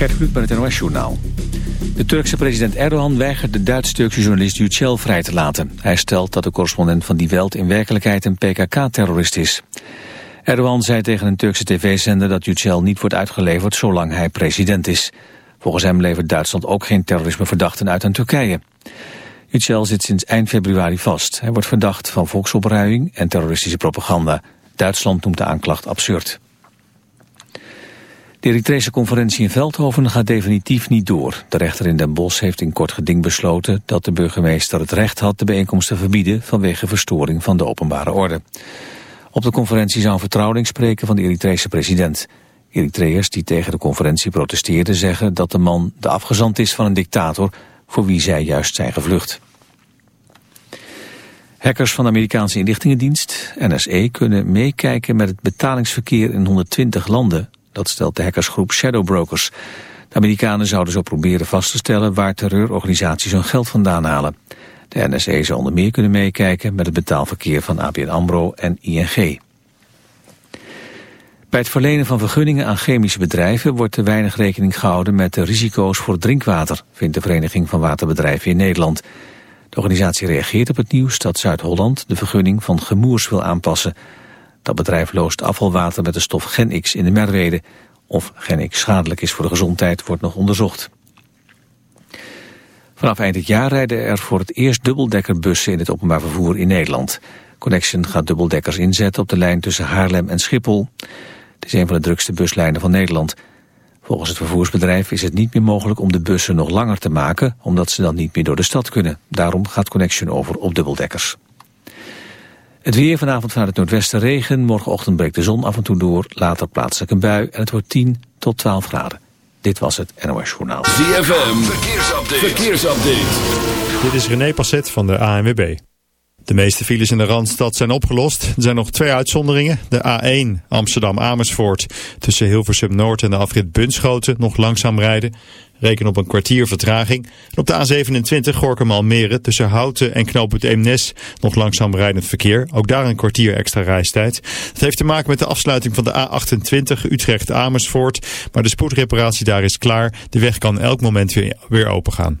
Gert Kluk met het NOS Journaal. De Turkse president Erdogan weigert de Duits-Turkse journalist Yücel vrij te laten. Hij stelt dat de correspondent van Die Welt in werkelijkheid een PKK-terrorist is. Erdogan zei tegen een Turkse tv-zender dat Yücel niet wordt uitgeleverd zolang hij president is. Volgens hem levert Duitsland ook geen terrorismeverdachten uit aan Turkije. Yücel zit sinds eind februari vast. Hij wordt verdacht van volksopruiing en terroristische propaganda. Duitsland noemt de aanklacht absurd. De Eritrese conferentie in Veldhoven gaat definitief niet door. De rechter in Den Bosch heeft in kort geding besloten dat de burgemeester het recht had de bijeenkomst te verbieden vanwege verstoring van de openbare orde. Op de conferentie zou een vertrouweling spreken van de Eritrese president. Eritreërs die tegen de conferentie protesteerden zeggen dat de man de afgezant is van een dictator voor wie zij juist zijn gevlucht. Hackers van de Amerikaanse inlichtingendienst, NSE, kunnen meekijken met het betalingsverkeer in 120 landen. Dat stelt de hackersgroep Shadow Brokers. De Amerikanen zouden zo proberen vast te stellen waar terreurorganisaties hun geld vandaan halen. De NSE zou onder meer kunnen meekijken met het betaalverkeer van ABN AMRO en ING. Bij het verlenen van vergunningen aan chemische bedrijven wordt te weinig rekening gehouden met de risico's voor drinkwater, vindt de Vereniging van Waterbedrijven in Nederland. De organisatie reageert op het nieuws dat Zuid-Holland de vergunning van Gemoers wil aanpassen. Dat bedrijf loost afvalwater met de stof Gen-X in de Merwede. Of Gen-X schadelijk is voor de gezondheid wordt nog onderzocht. Vanaf eind dit jaar rijden er voor het eerst dubbeldekkerbussen in het openbaar vervoer in Nederland. Connection gaat dubbeldekkers inzetten op de lijn tussen Haarlem en Schiphol. Het is een van de drukste buslijnen van Nederland. Volgens het vervoersbedrijf is het niet meer mogelijk om de bussen nog langer te maken, omdat ze dan niet meer door de stad kunnen. Daarom gaat Connection over op dubbeldekkers. Het weer vanavond vanuit het noordwesten regen. Morgenochtend breekt de zon af en toe door. Later plaatselijk een bui en het wordt 10 tot 12 graden. Dit was het NOS Journaal. ZFM, verkeersupdate. verkeersupdate. Dit is René Passet van de ANWB. De meeste files in de Randstad zijn opgelost. Er zijn nog twee uitzonderingen. De A1 Amsterdam-Amersfoort tussen Hilversum Noord en de afrit Bunschoten nog langzaam rijden. Reken op een kwartier vertraging. En op de A27 Gorkum-Almere tussen Houten en Knooppunt Eemnes nog langzaam rijdend verkeer. Ook daar een kwartier extra reistijd. Dat heeft te maken met de afsluiting van de A28 Utrecht-Amersfoort. Maar de spoedreparatie daar is klaar. De weg kan elk moment weer, weer open gaan.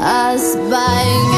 us by?